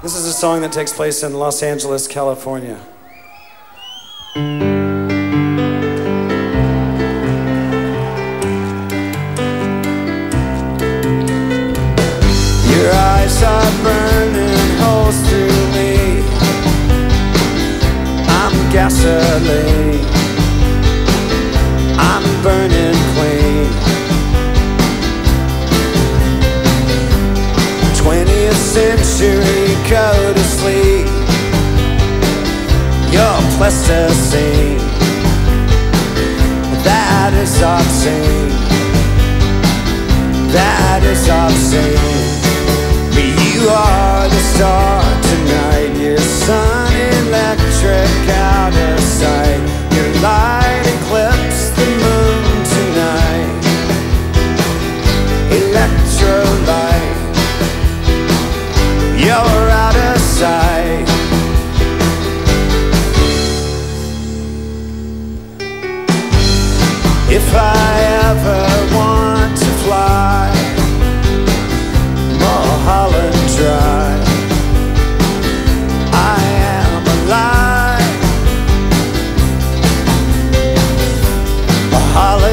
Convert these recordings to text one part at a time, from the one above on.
This is a song that takes place in Los Angeles, California. Your eyes are burning holes through me. I'm gasoline. go to sleep. Your plasticine, that is obscene. That is obscene. If I ever want to fly, Mulholland Drive. I am alive. Mulholland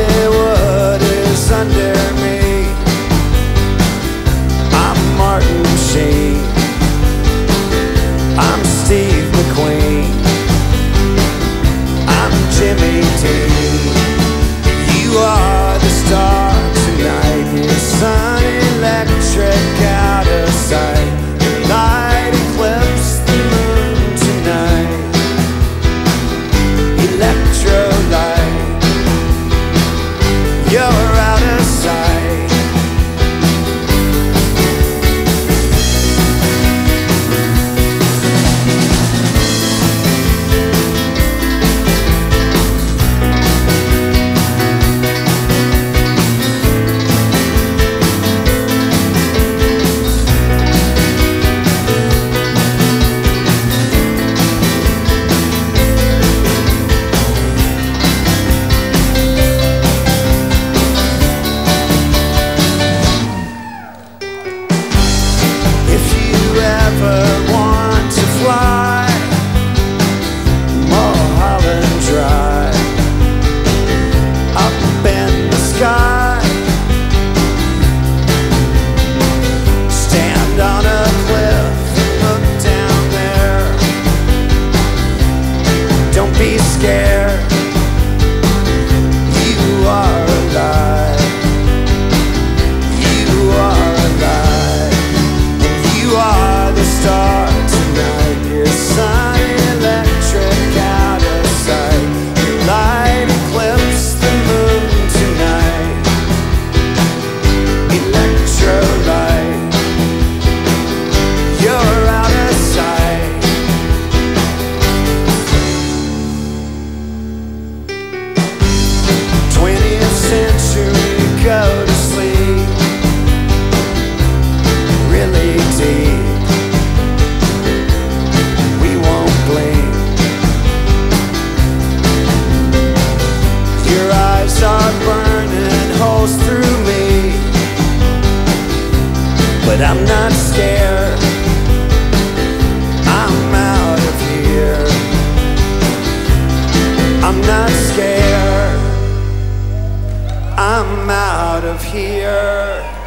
but I'm not scared. I'm out of here. I'm not scared. I'm out of here.